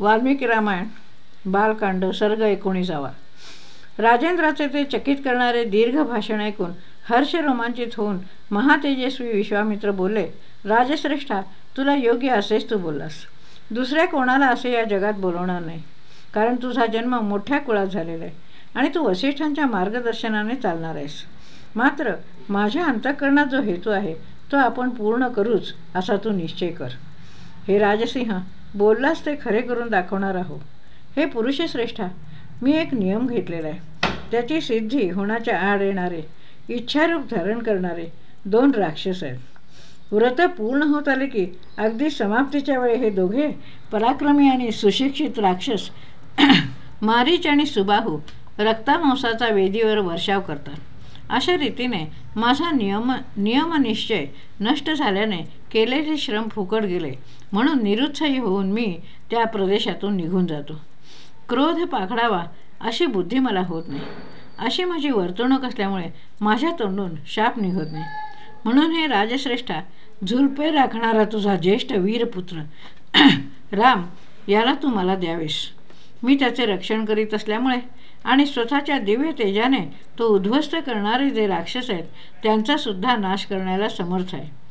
वाल्मिकी रामायण बालकांड सर्ग एकोणीसावा. राजेंद्राचे ते चकित करणारे दीर्घ भाषण ऐकून हर्ष रोमांचित होऊन महातेजस्वी विश्वामित्र बोलले राजश्रेष्ठा तुला योग्य असेच तू बोललास. दुसऱ्या कोणाला असे या जगात बोलवणार नाही. कारण तुझा जन्म मोठ्या कुळात झालेला आहे आणि तू वसिष्ठांच्या मार्गदर्शनाने चालणार आहेस. मात्र माझ्या अंतःकरणात जो हेतू आहे तो आपण पूर्ण करूच असा तू निश्चय कर. हे राजसिंह बोललास ते खरे करून दाखवणार आहो. हे पुरुषश्रेष्ठा मी एक नियम घेतलेला आहे. त्याची सिद्धी होण्याच्या आड येणारे इच्छारूप धारण करणारे दोन राक्षस आहेत. व्रत पूर्ण होत आले की अगदी समाप्तीच्या वेळी हे दोघे पराक्रमी आणि सुशिक्षित राक्षस मारीच आणि सुबाहू रक्तामांसाचा वेदीवर वर्षाव करतात. अशा रीतीने माझा नियम नियमनिश्चय नष्ट झाल्याने केलेले श्रम फुकट गेले. म्हणून निरुत्साही होऊन मी त्या प्रदेशातून निघून जातो. क्रोध पाखडावा अशी बुद्धी मला होत नाही. अशी माझी वर्तणूक असल्यामुळे माझ्या तोंडून शाप निघत नाही. म्हणून हे राजश्रेष्ठा झुलपे राखणारा तुझा ज्येष्ठ वीरपुत्र. राम याला तू मला द्यावेस. मी त्याचे रक्षण करीत असल्यामुळे आणि स्वतःच्या दिव्य तेजाने तो उद्ध्वस्त करणारे जे राक्षस आहेत त्यांचासुद्धा नाश करण्याला समर्थ आहे.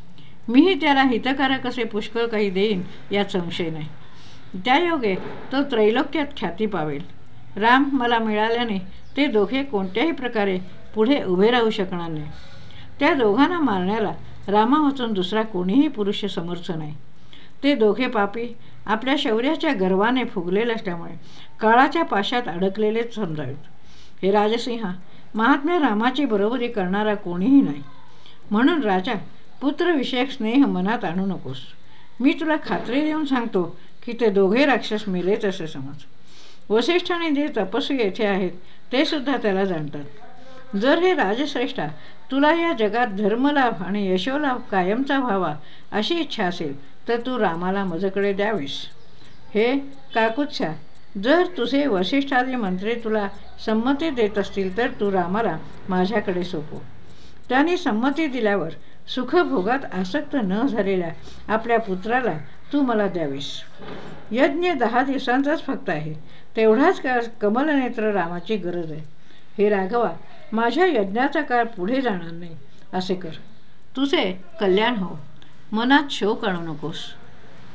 मीही त्याला हितकारक असे पुष्कळ काही देईन यात संशय नाही. त्यायोगे तो त्रैलोक्यात ख्याती पावेल. राम मला मिळाल्याने ते दोघे कोणत्याही प्रकारे पुढे उभे राहू शकणार नाही. त्या दोघांना मारण्याला रामावाचून दुसरा कोणीही पुरुष समर्थ नाही. ते दोघे पापी आपल्या शौर्याच्या गर्वाने फुगलेले असल्यामुळे काळाच्या पाशात अडकलेलेच समजावेत. हे राजसिंहा महात्म्या रामाची बरोबरी करणारा कोणीही नाही. म्हणून राजा पुत्रविषयक स्नेह मनात आणू नकोस. मी तुला खात्री देऊन सांगतो की ते दोघे राक्षस मेले तसे समज. वसिष्ठाने जे तपस्वी येथे आहेत ते सुद्धा त्याला जाणतात. जर हे राजश्रेष्ठा तुला या जगात धर्मलाभ आणि यशोलाभ कायमचा व्हावा अशी इच्छा असेल तर तू रामाला मजकडे द्यावीस. हे काकुच्छा जर तुझे वसिष्ठादी मंत्री तुला संमती देत असतील तर तू रामाला माझ्याकडे सोपव. त्याने संमती दिल्यावर सुखभोगात आसक्त न झालेल्या आपल्या पुत्राला तू मला द्यावीस. यज्ञ दहा दिवसांचाच फक्त आहे. तेवढाच काळ कमलनेत्र रामाची गरज आहे. हे राघवा माझ्या यज्ञाचा काळ पुढे जाणार नाही असे कर. तुझे कल्याण हो. मनात शोक आणू नकोस.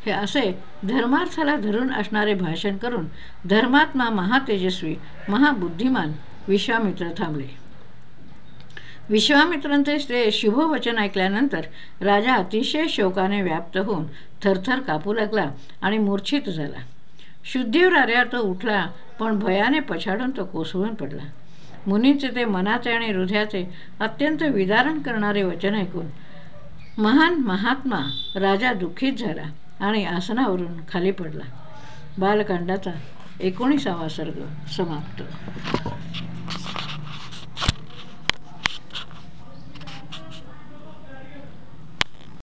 हे असे धर्मार्थाला धरून असणारे भाषण करून धर्मात्मा महातेजस्वी महाबुद्धिमान विश्वामित्र थांबले. विश्वामित्रांचे ते शुभवचन ऐकल्यानंतर राजा अतिशय शोकाने व्याप्त होऊन थरथर कापू लागला आणि मूर्छित झाला. शुद्धीवर आर्या तो उठला पण भयाने पछाडून तो कोसळून पडला. मुनीचे ते मनाचे आणि हृदयाचे अत्यंत विदारण करणारे वचन ऐकून महान महात्मा राजा दुःखीत झाला आणि आसनावरून खाली पडला. बालकांडाचा एकोणीसावा सर्ग समाप्त.